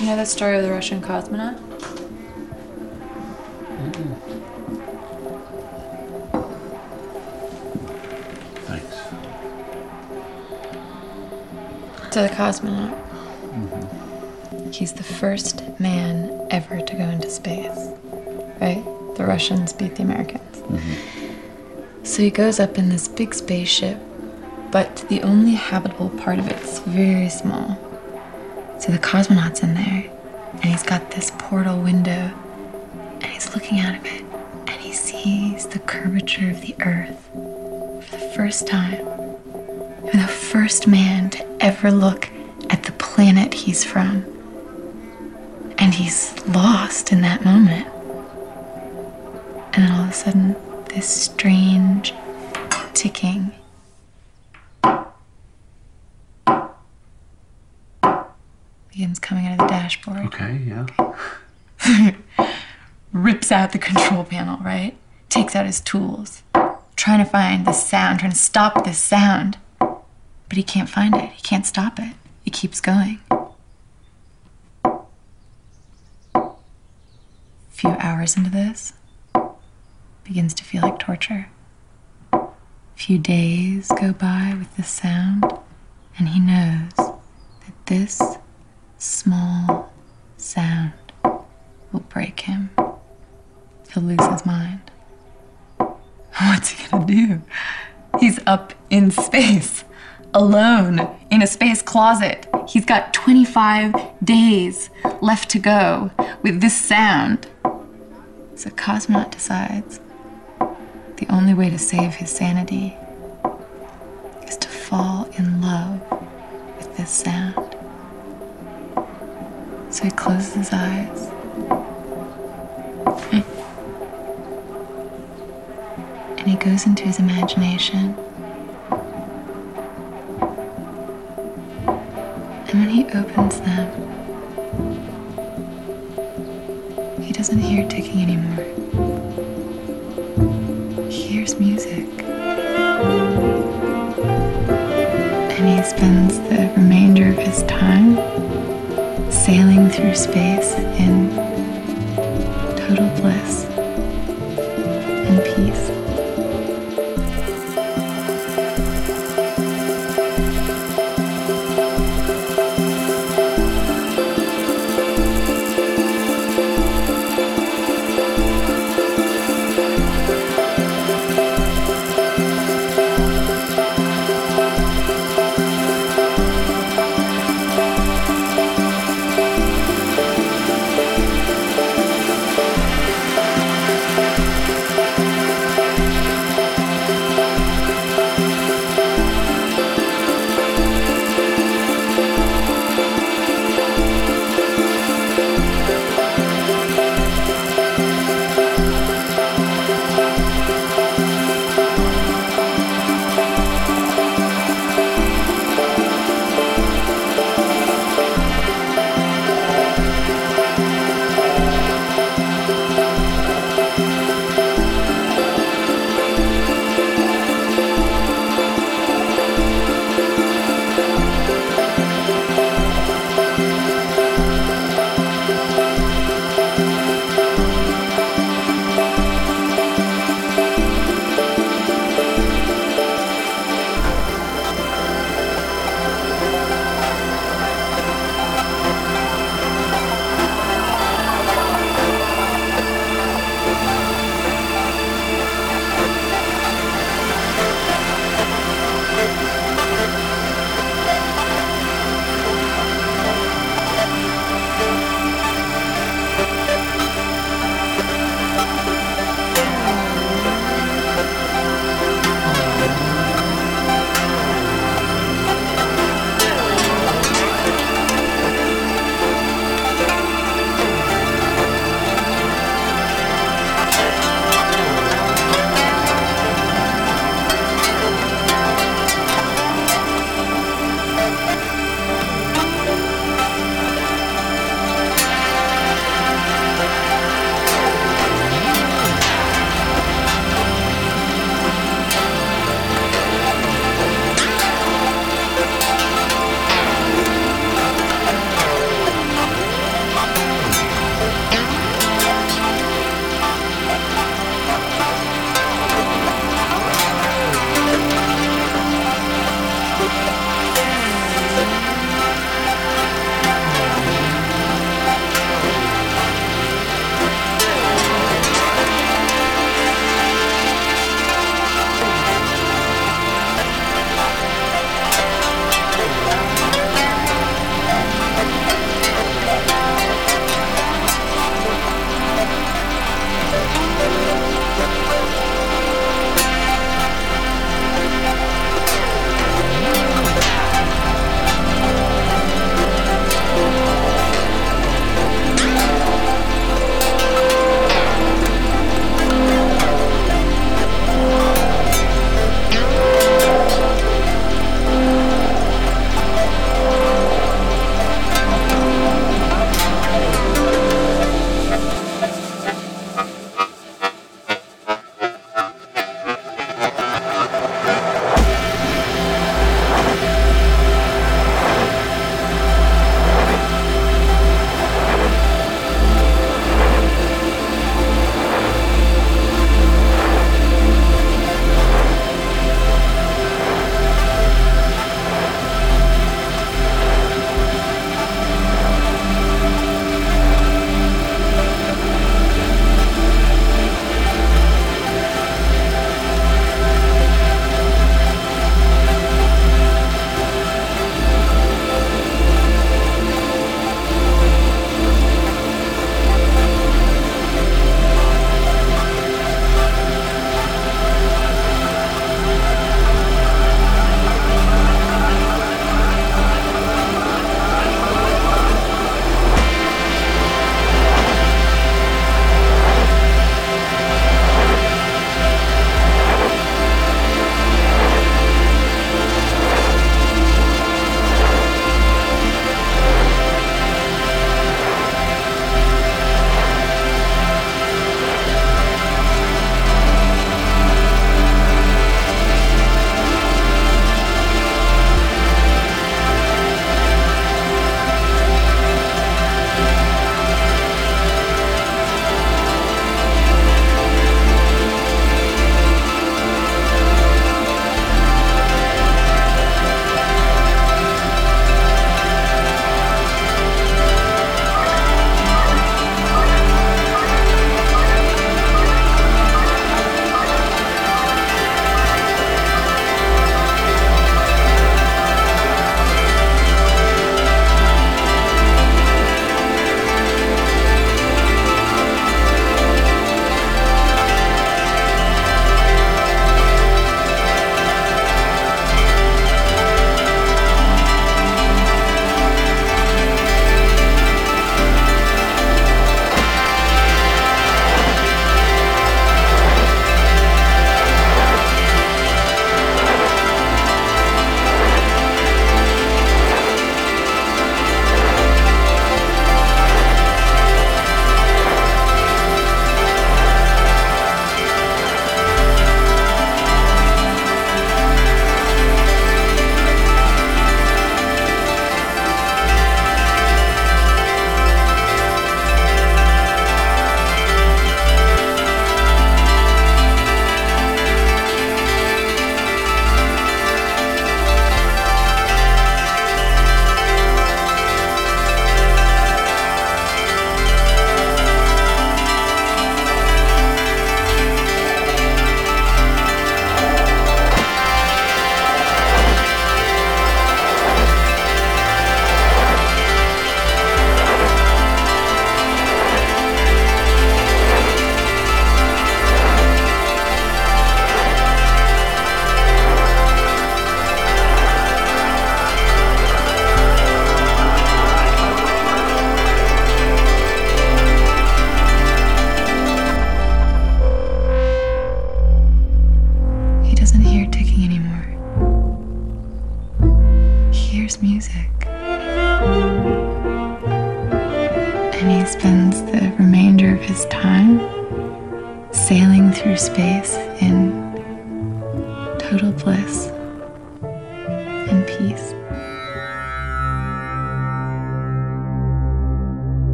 You know the story of the Russian cosmonaut? Thanks. So the cosmonaut. Mm -hmm. He's the first man ever to go into space, right? The Russians beat the Americans. -hmm. So he goes up in this big spaceship, but the only habitable part of it's very small. So the cosmonaut's in there, and he's got this portal window, and he's looking out of it, and he sees the curvature of the Earth for the first time. And the first man to ever look at the planet he's from. And he's lost in that moment. And then all of a sudden, this strange ticking. Coming out of the dashboard. Okay, yeah. rips out the control panel, right? Takes out his tools, trying to find the sound, trying to stop this sound. But he can't find it. He can't stop it. It keeps going. A few hours into this, begins to feel like torture. A few days go by with this sound, and he knows that this small sound will break him. He'll lose his mind. What's he gonna do? He's up in space, alone, in a space closet. He's got 25 days left to go with this sound. So Cosmonaut decides the only way to save his sanity is to fall in love with this sound. So he closes his eyes. Hmm. And he goes into his imagination. And when he opens them, he doesn't hear ticking anymore. He hears music. And he spends the remainder of his time sailing through space in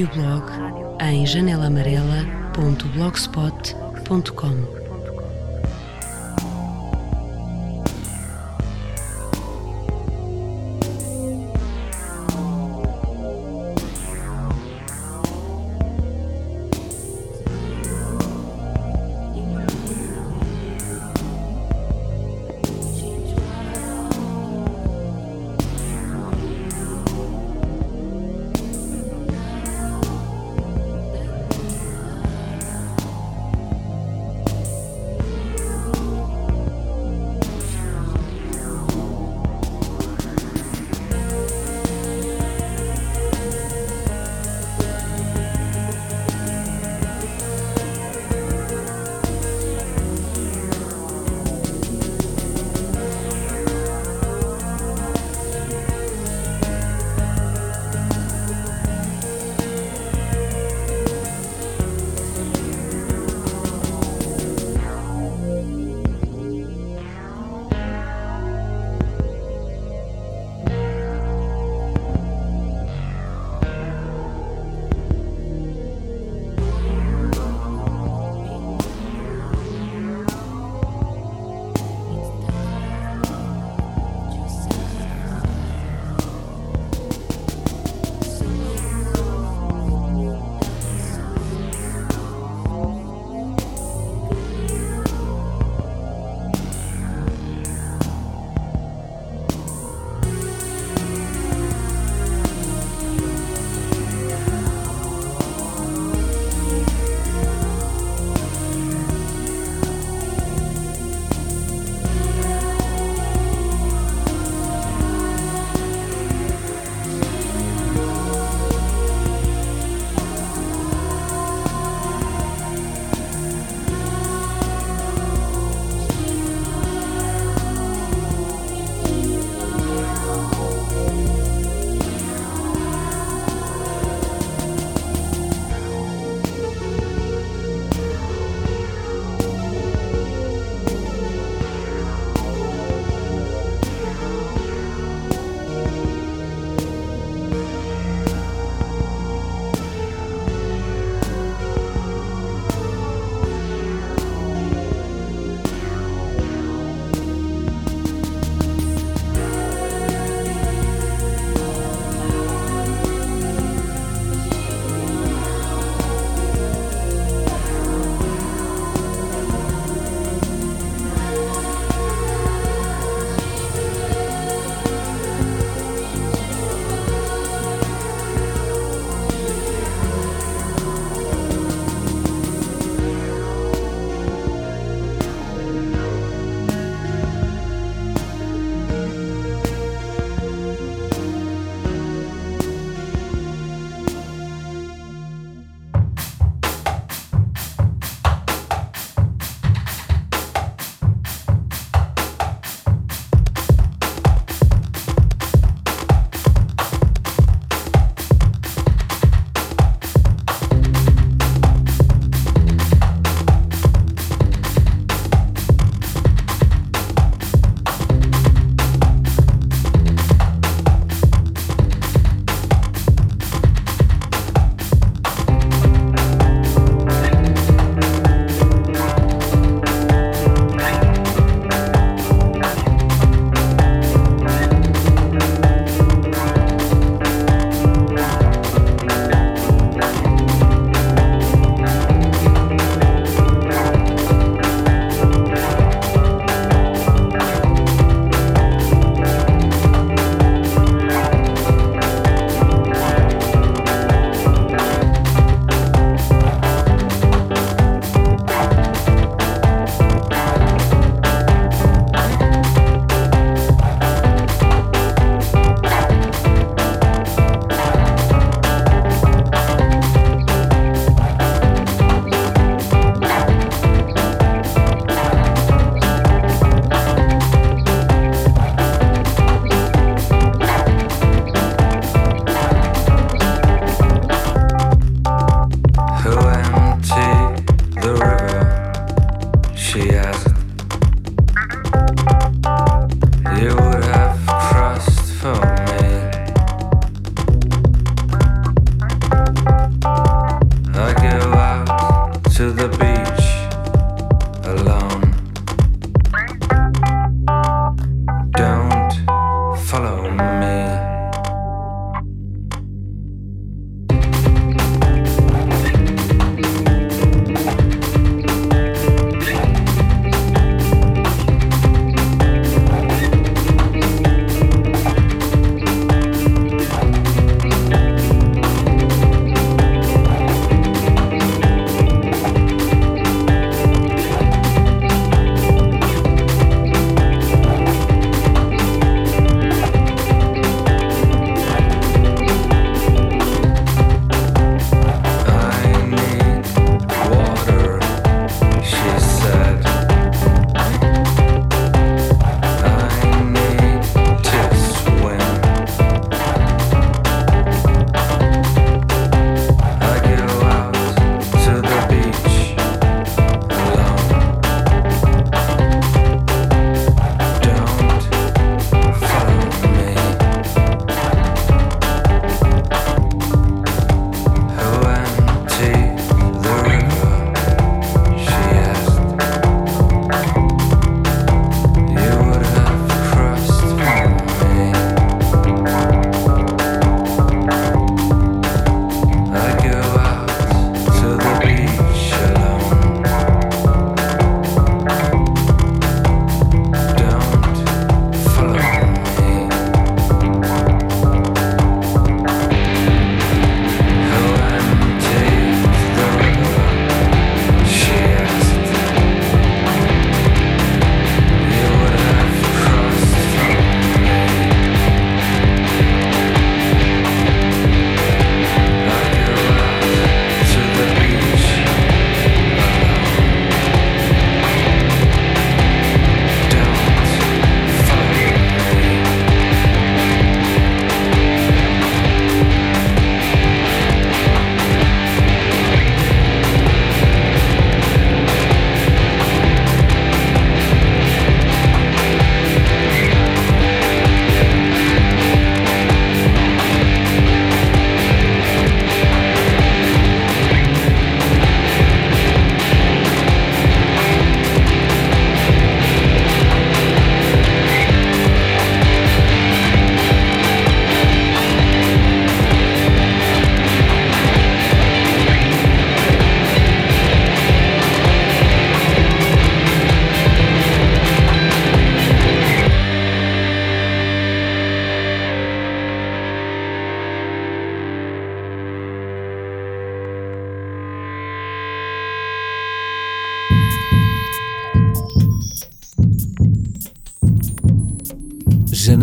radioblog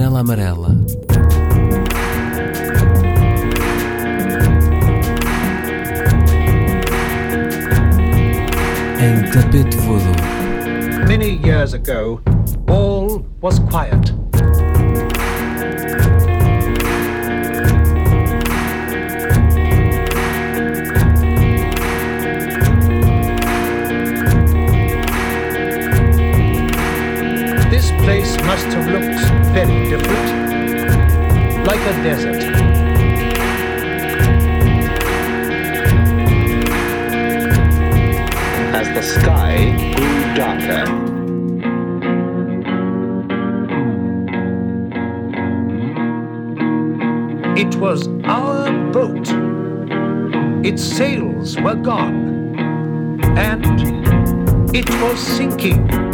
Janela Amarela. Em tapete voador. Many years ago, all was quiet. Very different, like a desert. as the sky grew darker. It was our boat. Its sails were gone, and it was sinking.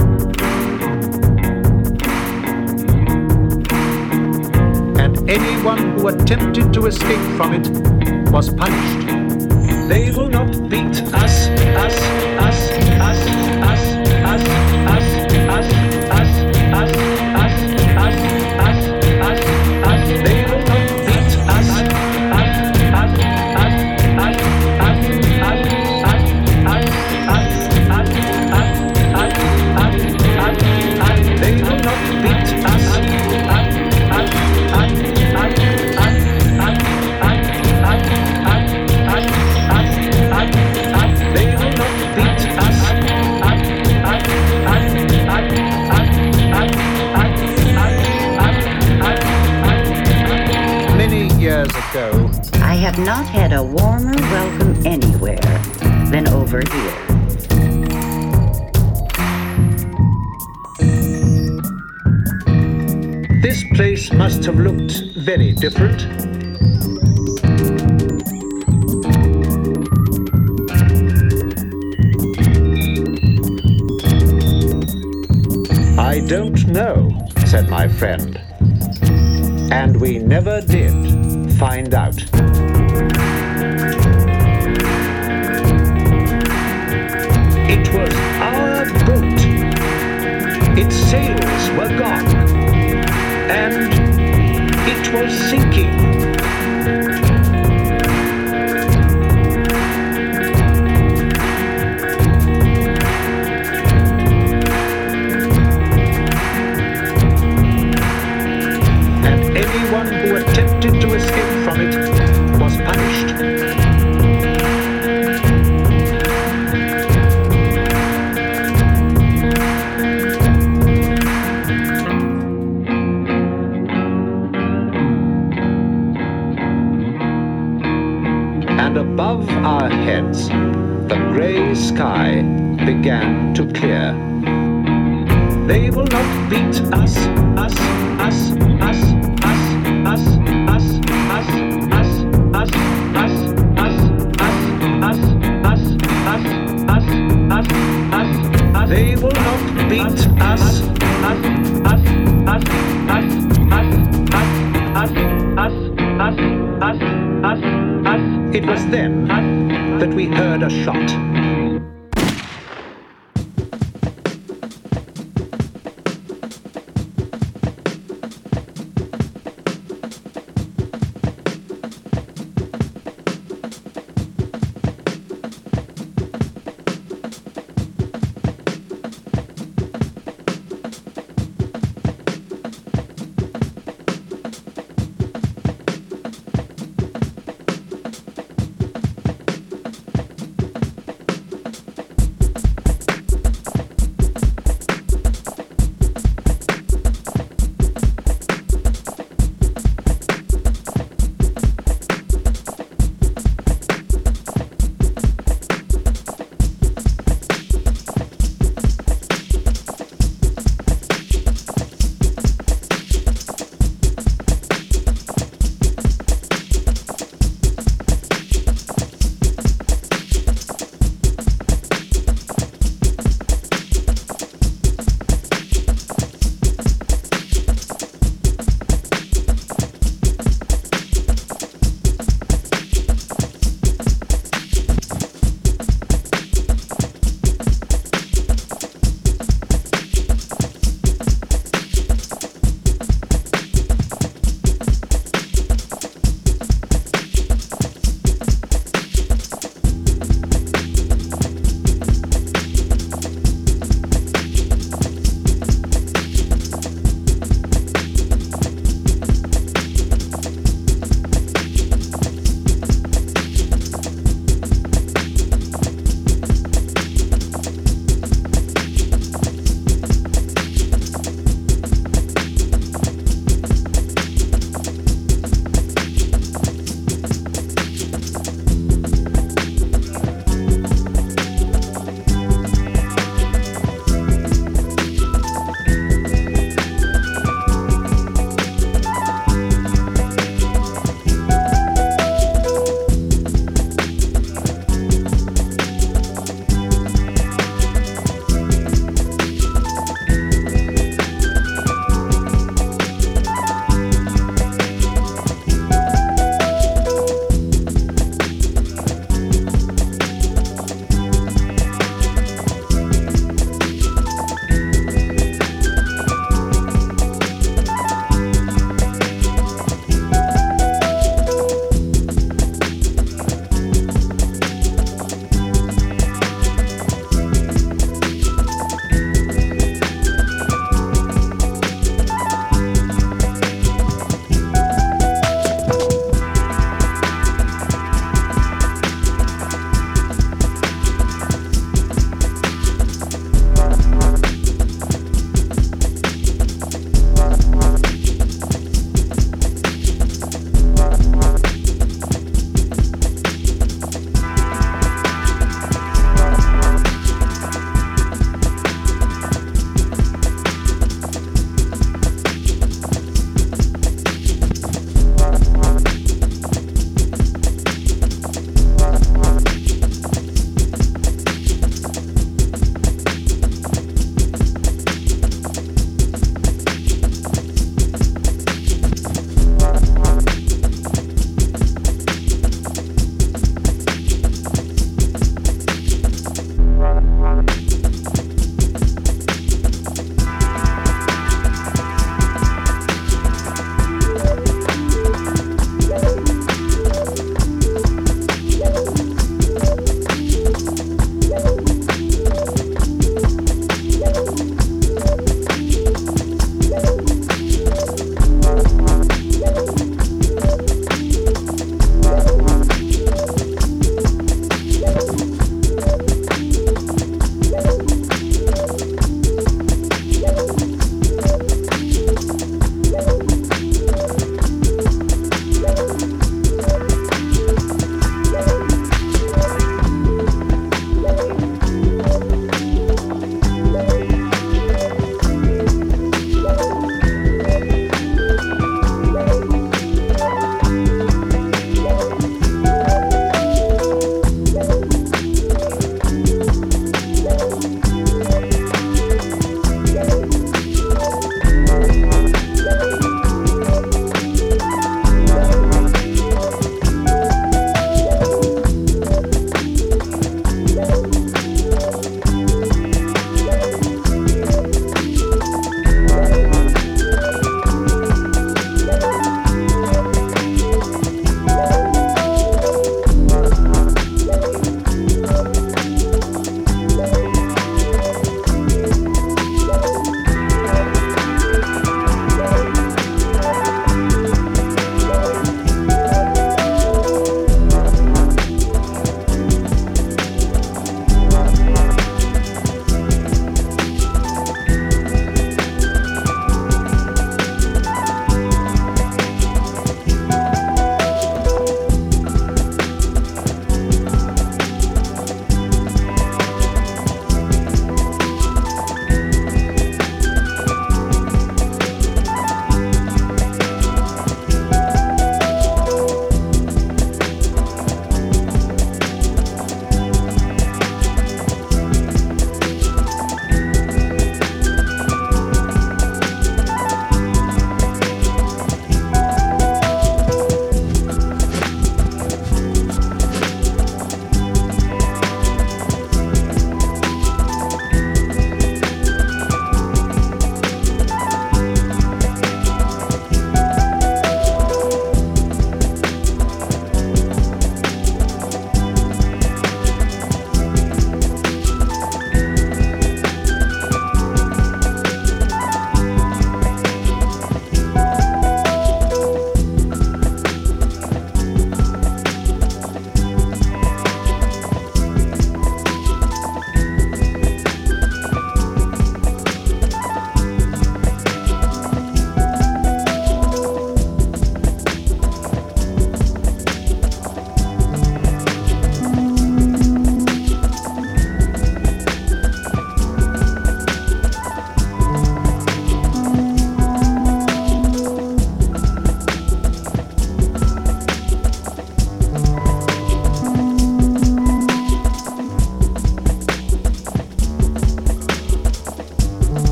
Anyone who attempted to escape from it was punished. They will not beat us, us, us, us, us, different. It was then that we heard a shot.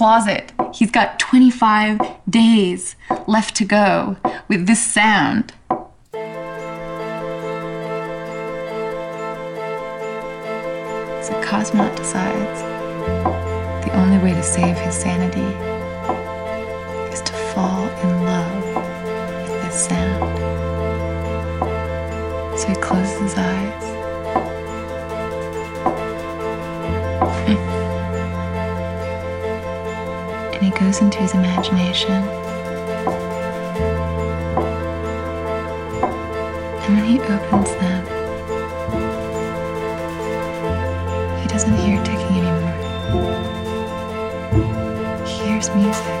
Closet. He's got 25 days left to go with this sound. So Cosmonaut decides the only way to save his sanity is to fall in love with this sound. So he closes his eyes. Into his imagination. And when he opens them, he doesn't hear ticking anymore. He hears music.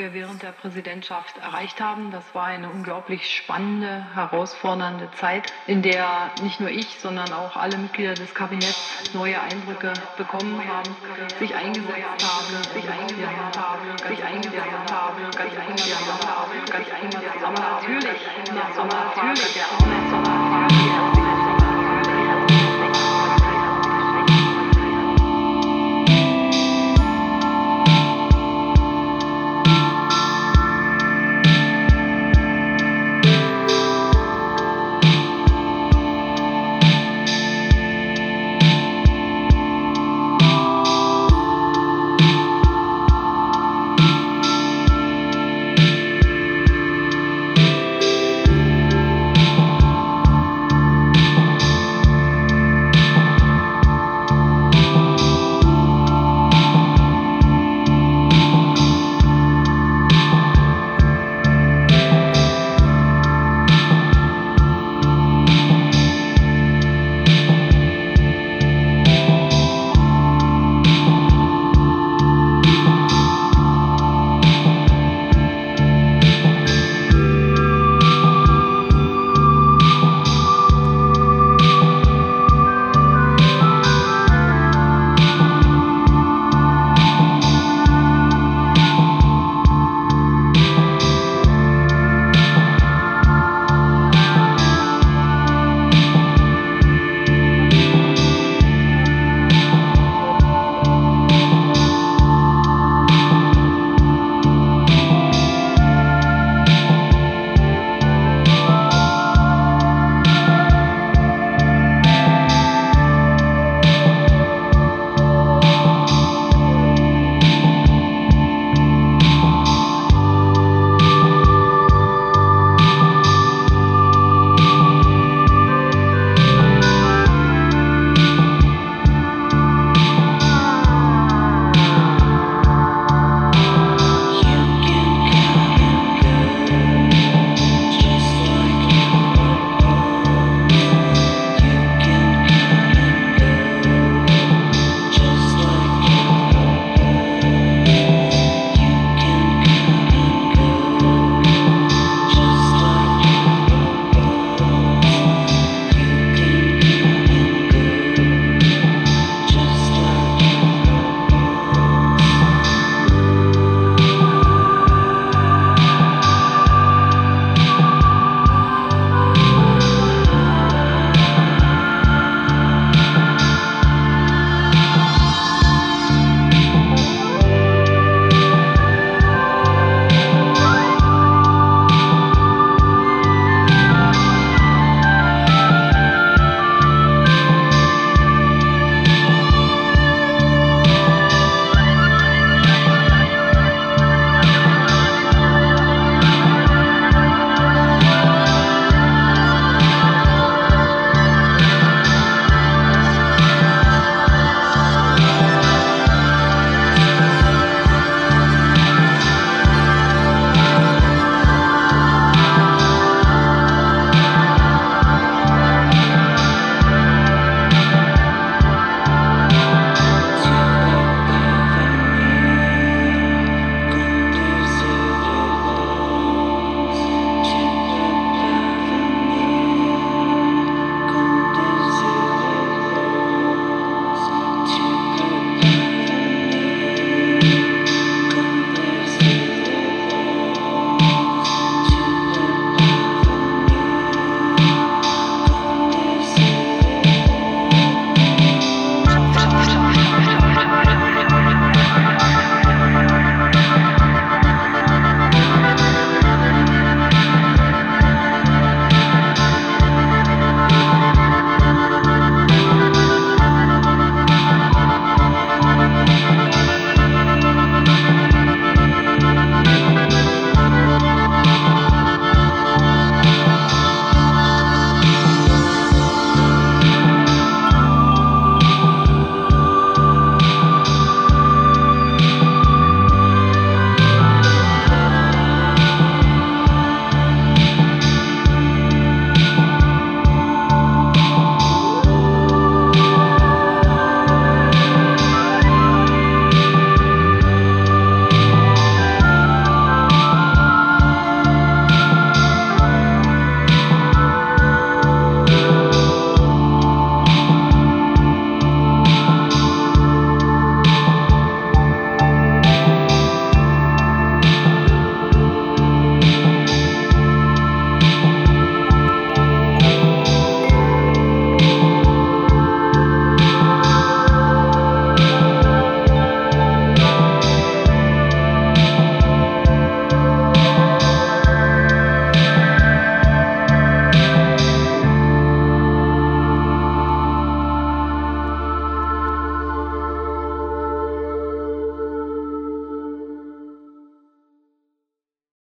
Wir während der Präsidentschaft erreicht haben. Das war eine unglaublich spannende, herausfordernde Zeit, in der nicht nur ich, sondern auch alle Mitglieder des Kabinetts neue Eindrücke bekommen haben, sich eingesetzt haben, sich eingesetzt haben, sich eingesetzt haben, sich eingesetzt haben, sich eingesetzt haben. Aber natürlich, aber natürlich, aber natürlich